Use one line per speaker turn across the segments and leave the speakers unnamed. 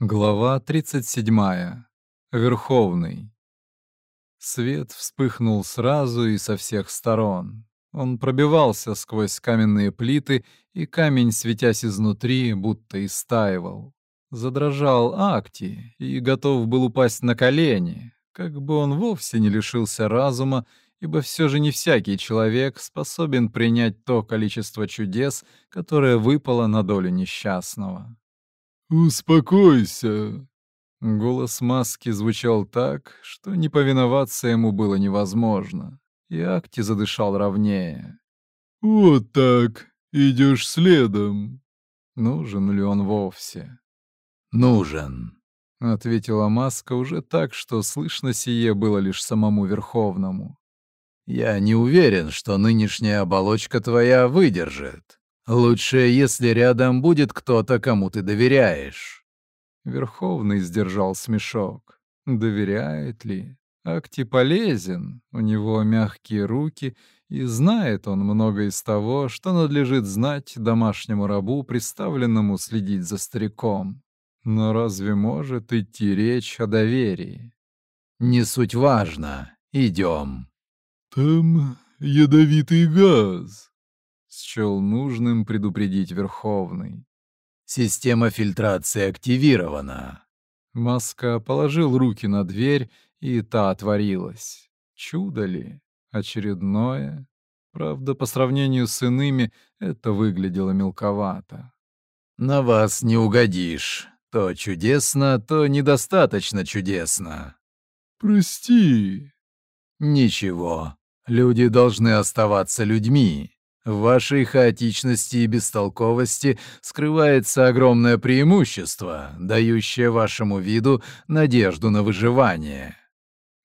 Глава 37. Верховный. Свет вспыхнул сразу и со всех сторон. Он пробивался сквозь каменные плиты, и камень, светясь изнутри, будто истаивал. Задрожал Акти и готов был упасть на колени, как бы он вовсе не лишился разума, ибо все же не всякий человек способен принять то количество чудес, которое выпало на долю несчастного.
«Успокойся!»
Голос маски звучал так, что не повиноваться ему было невозможно, и Акти задышал ровнее.
«Вот так, идешь следом».
Нужен ли он вовсе?
«Нужен», —
ответила маска уже так, что слышно сие было лишь самому Верховному.
«Я не уверен, что нынешняя оболочка твоя выдержит. Лучше, если рядом будет кто-то, кому ты доверяешь.
Верховный сдержал смешок. Доверяет ли? Акти полезен, у него мягкие руки, и знает он много из того, что надлежит знать домашнему рабу, представленному следить за стариком. Но разве может идти речь о доверии?
Не суть важно. Идем.
Там ядовитый газ
счел нужным предупредить Верховный.
«Система фильтрации активирована».
Маска положил руки на дверь, и та отворилась. Чудо ли? Очередное? Правда, по сравнению с иными, это выглядело мелковато.
«На вас не угодишь. То чудесно, то недостаточно чудесно».
«Прости».
«Ничего. Люди должны оставаться людьми. В вашей хаотичности и бестолковости скрывается огромное преимущество, дающее вашему виду надежду на выживание.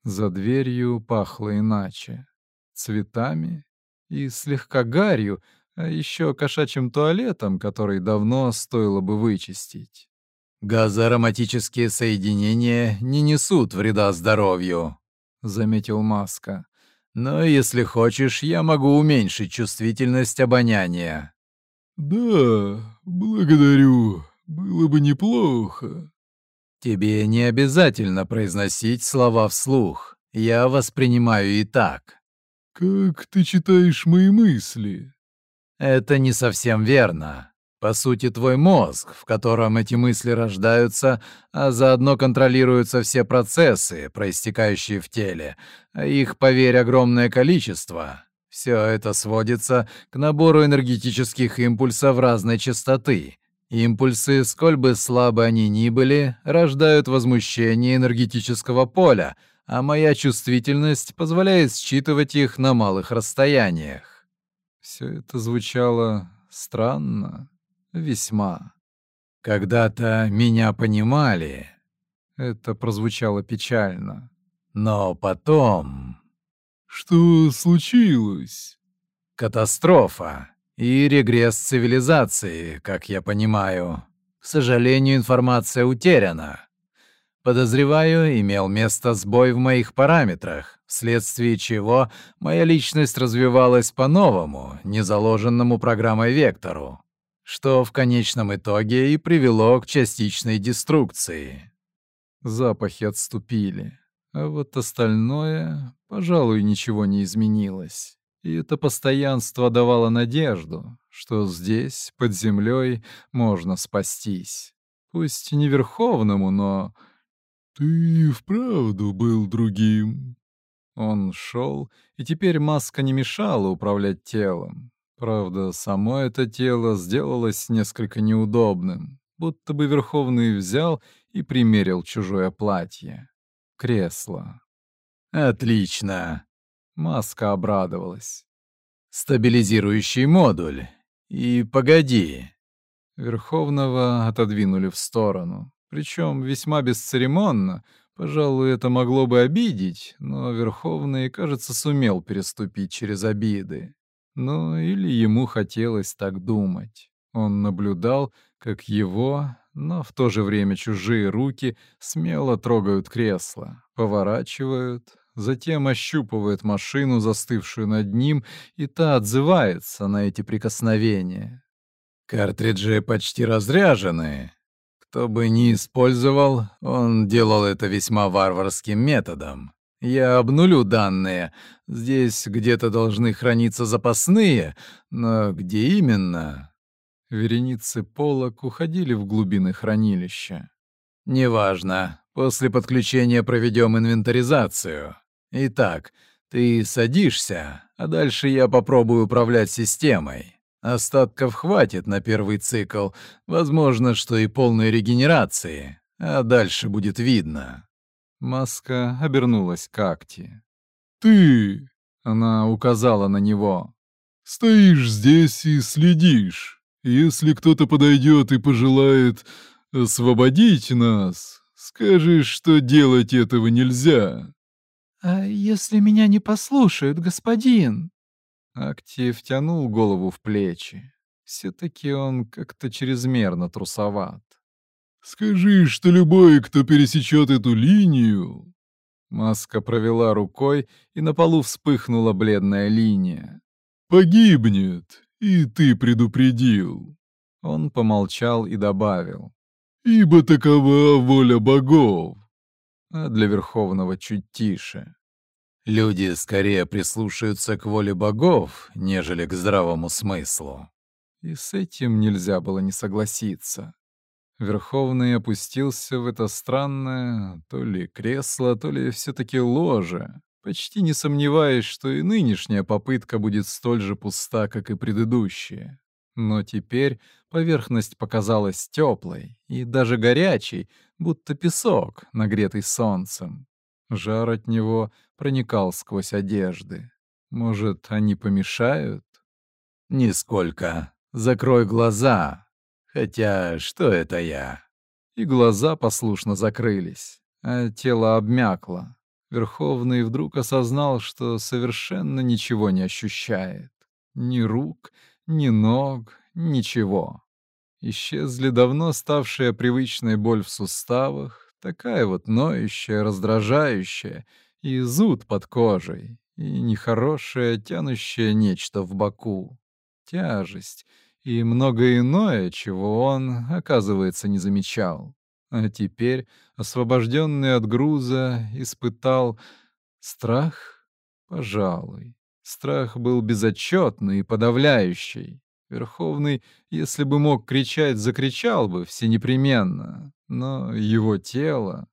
За дверью пахло иначе. Цветами и слегка гарью, а еще кошачьим туалетом, который давно стоило бы вычистить.
«Газоароматические соединения не несут вреда здоровью», — заметил Маска. Но если хочешь, я могу уменьшить чувствительность обоняния.
Да, благодарю. Было бы неплохо.
Тебе не обязательно произносить слова вслух. Я воспринимаю и так.
Как ты читаешь мои мысли?
Это не совсем верно. По сути, твой мозг, в котором эти мысли рождаются, а заодно контролируются все процессы, проистекающие в теле, а их, поверь, огромное количество. Все это сводится к набору энергетических импульсов разной частоты. Импульсы, сколь бы слабы они ни были, рождают возмущение энергетического поля, а моя чувствительность позволяет считывать их на малых расстояниях.
Все это звучало странно. Весьма.
Когда-то меня понимали.
Это прозвучало печально.
Но потом...
Что случилось?
Катастрофа и регресс цивилизации, как я понимаю. К сожалению, информация утеряна. Подозреваю, имел место сбой в моих параметрах, вследствие чего моя личность развивалась по-новому, не заложенному программой вектору что в конечном итоге и привело к частичной деструкции.
Запахи отступили, а вот остальное, пожалуй, ничего не изменилось. И это постоянство давало надежду, что здесь, под землей, можно спастись. Пусть не верховному, но...
«Ты вправду был другим».
Он шел, и теперь маска не мешала управлять телом. Правда, само это тело сделалось несколько неудобным, будто бы Верховный взял и примерил чужое платье. Кресло.
«Отлично!»
Маска обрадовалась.
«Стабилизирующий модуль. И погоди!»
Верховного отодвинули в сторону, причем весьма бесцеремонно. Пожалуй, это могло бы обидеть, но Верховный, кажется, сумел переступить через обиды. Ну, или ему хотелось так думать. Он наблюдал, как его, но в то же время чужие руки смело трогают кресло, поворачивают, затем ощупывают машину, застывшую над ним, и та отзывается на эти прикосновения.
«Картриджи почти разряжены». Кто бы ни использовал, он делал это весьма варварским методом. Я обнулю данные. Здесь где-то должны храниться запасные, но где именно?
Вереницы полок уходили в глубины хранилища.
Неважно. После подключения проведем инвентаризацию. Итак, ты садишься, а дальше я попробую управлять системой. Остатков хватит на первый цикл, возможно, что и полной регенерации, а дальше будет видно.
Маска обернулась к Акти.
«Ты!»
— она указала на него.
«Стоишь здесь и следишь. Если кто-то подойдет и пожелает освободить нас, скажешь, что делать этого нельзя».
«А если меня не послушают, господин?»
Акти втянул голову в плечи. Все-таки он как-то чрезмерно трусоват.
Скажи, что любой, кто пересечет эту линию...»
Маска провела рукой, и на полу вспыхнула бледная линия.
«Погибнет, и ты предупредил».
Он помолчал и добавил.
«Ибо такова воля богов».
А для Верховного чуть тише.
«Люди скорее прислушаются к воле богов, нежели к здравому смыслу».
И с этим нельзя было не согласиться. Верховный опустился в это странное то ли кресло, то ли все-таки ложе, почти не сомневаясь, что и нынешняя попытка будет столь же пуста, как и предыдущая. Но теперь поверхность показалась теплой и даже горячей, будто песок, нагретый солнцем. Жар от него проникал сквозь одежды. Может, они помешают?
«Нисколько. Закрой глаза, Хотя, что это я?
И глаза послушно закрылись, а тело обмякло. Верховный вдруг осознал, что совершенно ничего не ощущает. Ни рук, ни ног, ничего. Исчезли давно ставшая привычная боль в суставах, такая вот ноющая, раздражающая, и зуд под кожей, и нехорошее, тянущее нечто в боку. Тяжесть — и многое иное, чего он, оказывается, не замечал. А теперь, освобожденный от груза, испытал страх? Пожалуй. Страх был безотчетный и подавляющий. Верховный, если бы мог кричать, закричал бы всенепременно. Но его тело...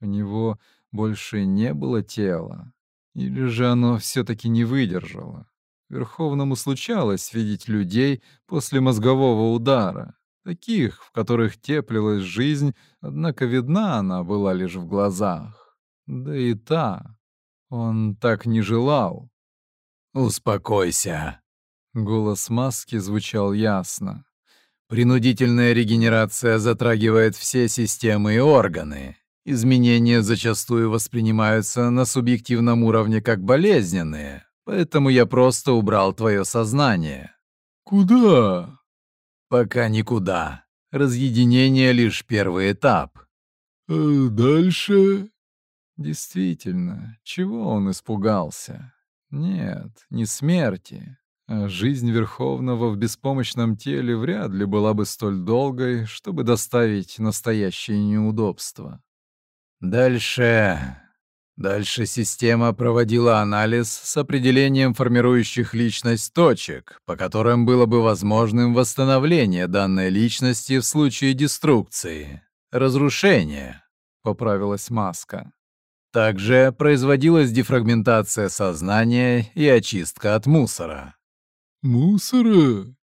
У него больше не было тела. Или же оно все-таки не выдержало? Верховному случалось видеть людей после мозгового удара, таких, в которых теплилась жизнь, однако видна она была лишь в глазах. Да и та. Он так не желал.
«Успокойся!»
Голос маски звучал ясно.
«Принудительная регенерация затрагивает все системы и органы. Изменения зачастую воспринимаются на субъективном уровне как болезненные, Поэтому я просто убрал твое сознание.
Куда?
Пока никуда. Разъединение лишь первый этап.
А дальше?
Действительно, чего он испугался? Нет, не смерти. А жизнь Верховного в беспомощном теле вряд ли была бы столь долгой, чтобы доставить настоящее неудобство.
Дальше Дальше система проводила анализ с определением формирующих личность точек, по которым было бы возможным восстановление данной личности в случае деструкции, разрушения, поправилась Маска. Также производилась дефрагментация сознания и очистка от мусора.
Мусора?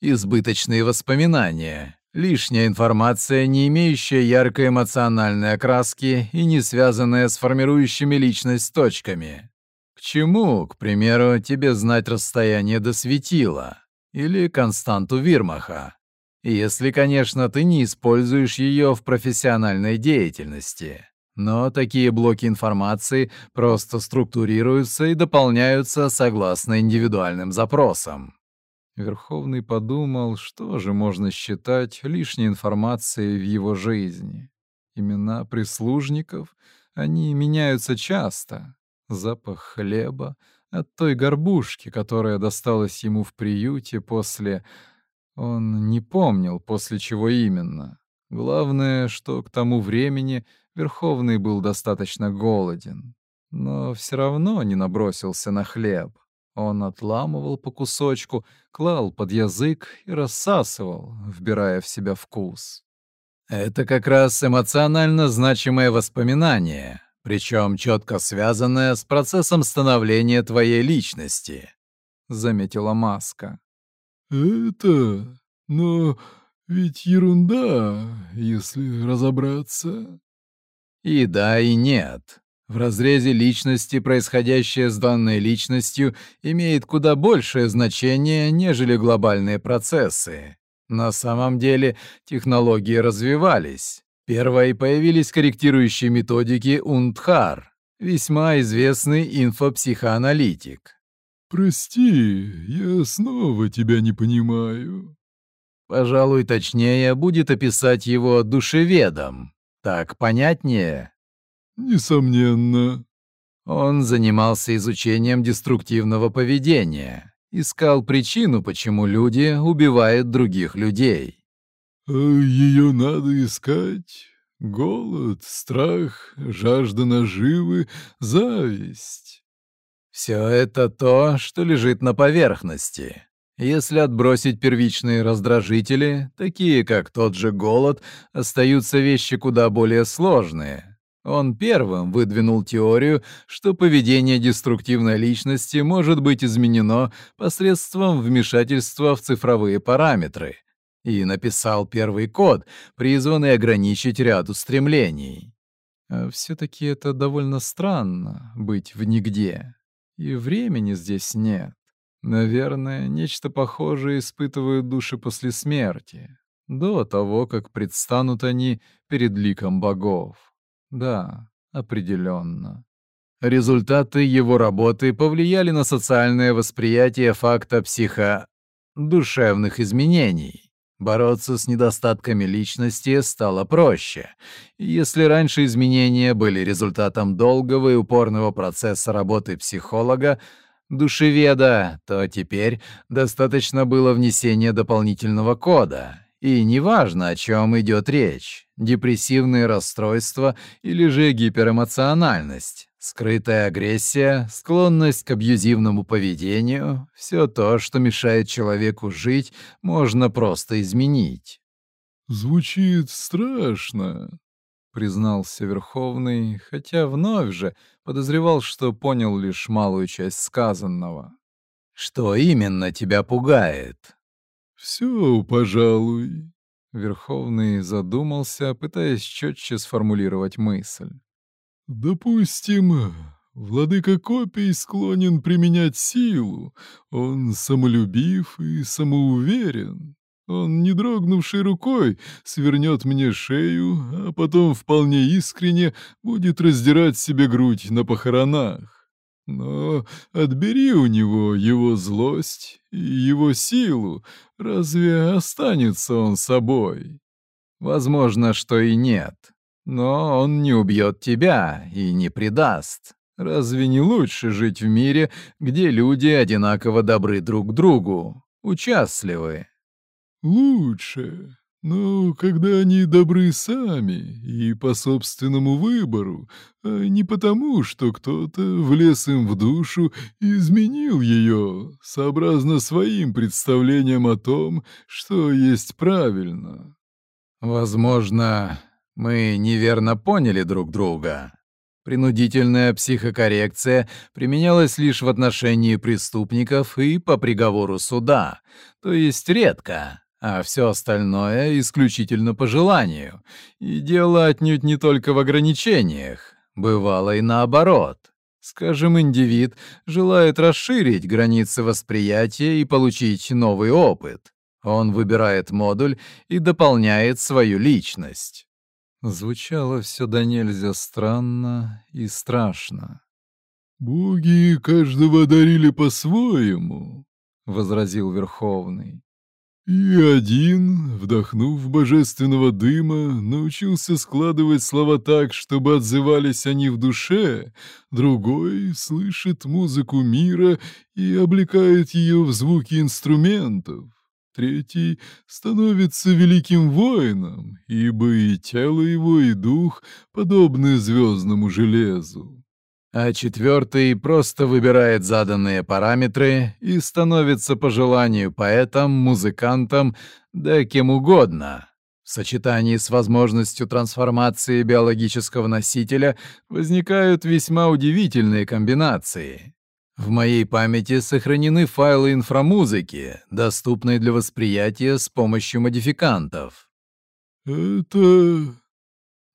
Избыточные воспоминания, Лишняя информация, не имеющая яркой эмоциональной окраски и не связанная с формирующими личность точками. К чему, к примеру, тебе знать расстояние до светила или константу Вирмаха? Если, конечно, ты не используешь ее в профессиональной деятельности. Но такие блоки информации просто структурируются и дополняются согласно индивидуальным запросам.
Верховный подумал, что же можно считать лишней информацией в его жизни. Имена прислужников, они меняются часто. Запах хлеба от той горбушки, которая досталась ему в приюте после... Он не помнил, после чего именно. Главное, что к тому времени Верховный был достаточно голоден, но все равно не набросился на хлеб. Он отламывал по кусочку, клал под язык и рассасывал, вбирая в себя вкус.
Это как раз эмоционально значимое воспоминание, причем четко связанное с процессом становления твоей личности, заметила Маска.
Это, но ведь ерунда, если разобраться.
И да, и нет. В разрезе личности происходящее с данной личностью имеет куда большее значение, нежели глобальные процессы. На самом деле технологии развивались. Первой появились корректирующие методики Унтхар, весьма известный инфопсихоаналитик.
«Прости, я снова тебя не понимаю».
Пожалуй, точнее будет описать его душеведом. Так понятнее?
Несомненно.
Он занимался изучением деструктивного поведения, искал причину, почему люди убивают других людей.
А ее надо искать? Голод, страх, жажда наживы, зависть.
Все это то, что лежит на поверхности. Если отбросить первичные раздражители, такие как тот же голод, остаются вещи куда более сложные. Он первым выдвинул теорию, что поведение деструктивной личности может быть изменено посредством вмешательства в цифровые параметры, и написал первый код, призванный ограничить ряд устремлений.
А все-таки это довольно странно — быть в нигде. И времени здесь нет. Наверное, нечто похожее испытывают души после смерти, до того, как предстанут они перед ликом богов. Да, определенно.
Результаты его работы повлияли на социальное восприятие факта психо... душевных изменений. Бороться с недостатками личности стало проще. Если раньше изменения были результатом долгого и упорного процесса работы психолога, душеведа, то теперь достаточно было внесения дополнительного кода. И неважно, о чем идет речь — депрессивные расстройства или же гиперэмоциональность, скрытая агрессия, склонность к абьюзивному поведению — все то, что мешает человеку жить, можно просто изменить.
«Звучит страшно», —
признался Верховный, хотя вновь же подозревал, что понял лишь малую часть сказанного.
«Что именно тебя пугает?»
«Все, пожалуй».
Верховный задумался, пытаясь четче сформулировать мысль.
«Допустим, владыка копий склонен применять силу. Он самолюбив и самоуверен. Он, не дрогнувшей рукой, свернет мне шею, а потом вполне искренне будет раздирать себе грудь на похоронах. Но отбери у него его злость и его силу, разве останется он собой?
Возможно, что и нет. Но он не убьет тебя и не предаст. Разве не лучше жить в мире, где люди одинаково добры друг к другу, участливы?
Лучше. Но когда они добры сами и по собственному выбору, а не потому, что кто-то влез им в душу и изменил ее, сообразно своим представлениям о том, что есть правильно.
Возможно, мы неверно поняли друг друга. Принудительная психокоррекция применялась лишь в отношении преступников и по приговору суда, то есть редко а все остальное исключительно по желанию. И дело отнюдь не только в ограничениях. Бывало и наоборот. Скажем, индивид желает расширить границы восприятия и получить новый опыт. Он выбирает модуль и дополняет свою личность.
Звучало все до нельзя странно и страшно.
«Боги каждого одарили по-своему», —
возразил Верховный.
И один, вдохнув божественного дыма, научился складывать слова так, чтобы отзывались они в душе, другой слышит музыку мира и облекает ее в звуки инструментов. третий становится великим воином, ибо и тело его, и дух подобны звездному железу.
А четвертый просто выбирает заданные параметры и становится по желанию поэтом, музыкантом, да кем угодно. В сочетании с возможностью трансформации биологического носителя возникают весьма удивительные комбинации. В моей памяти сохранены файлы инфрамузыки, доступные для восприятия с помощью модификантов.
«Это...»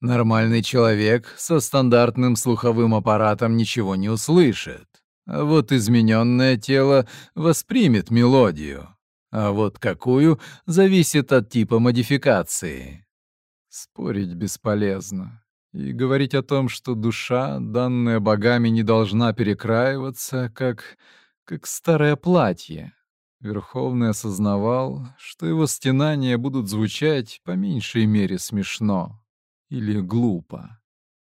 Нормальный человек со стандартным слуховым аппаратом ничего не услышит. А вот измененное тело воспримет мелодию. А вот какую — зависит от типа модификации.
Спорить бесполезно и говорить о том, что душа, данная богами, не должна перекраиваться, как, как старое платье. Верховный осознавал, что его стенания будут звучать по меньшей мере смешно или глупо.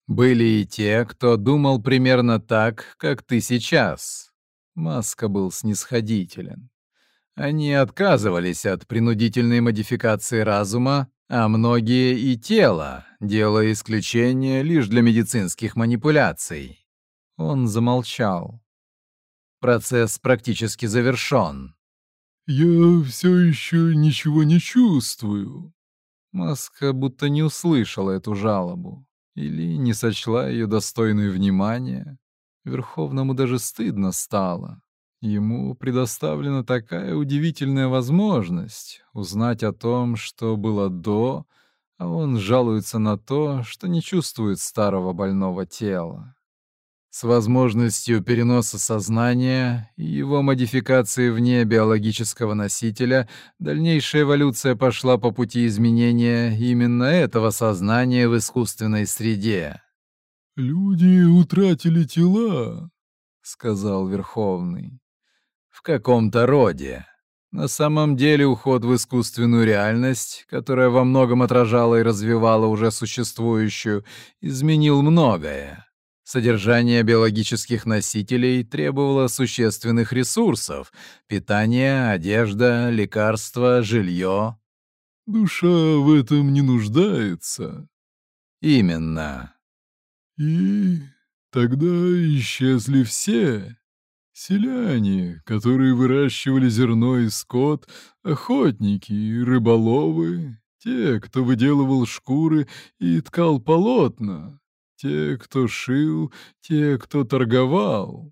Были и те, кто думал примерно так, как ты сейчас. Маска был снисходителен. Они отказывались от принудительной модификации разума, а многие и тела, делая исключение лишь для медицинских манипуляций. Он замолчал. Процесс практически завершён.
«Я все еще ничего не чувствую».
Маска будто не услышала эту жалобу или не сочла ее достойной внимания. Верховному даже стыдно стало. Ему предоставлена такая удивительная возможность узнать о том, что было до, а он жалуется на то, что не чувствует старого больного тела.
С возможностью переноса сознания его модификации вне биологического носителя дальнейшая эволюция пошла по пути изменения именно этого сознания в искусственной среде.
«Люди утратили тела», —
сказал Верховный
в каком-то роде. На самом деле уход в искусственную реальность, которая во многом отражала и развивала уже существующую, изменил многое. Содержание биологических носителей требовало существенных ресурсов — питание, одежда, лекарства, жилье.
«Душа в этом не нуждается».
«Именно».
«И тогда исчезли все». Селяне, которые выращивали зерно и скот, охотники рыболовы, те, кто выделывал шкуры и ткал полотна, те, кто шил, те, кто торговал.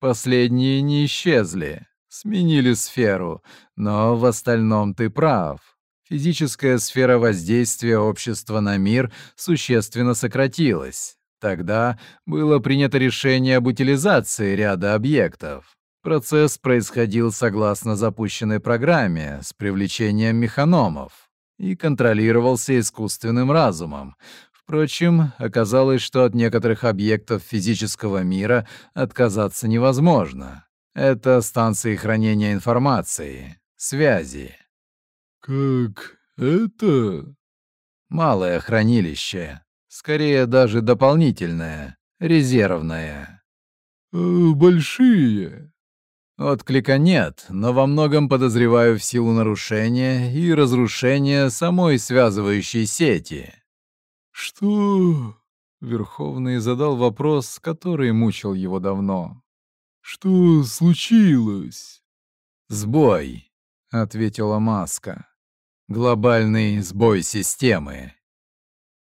Последние не исчезли, сменили сферу, но в остальном ты прав. Физическая сфера воздействия общества на мир существенно сократилась. Тогда было принято решение об утилизации ряда объектов. Процесс происходил согласно запущенной программе с привлечением механомов и контролировался искусственным разумом. Впрочем, оказалось, что от некоторых объектов физического мира отказаться невозможно. Это станции хранения информации, связи.
«Как это?»
«Малое хранилище», Скорее даже дополнительное, резервное.
Э, «Большие?»
Отклика нет, но во многом подозреваю в силу нарушения и разрушения самой связывающей сети.
«Что?»
Верховный задал вопрос, который мучил его давно.
«Что случилось?»
«Сбой», — ответила Маска. «Глобальный сбой системы.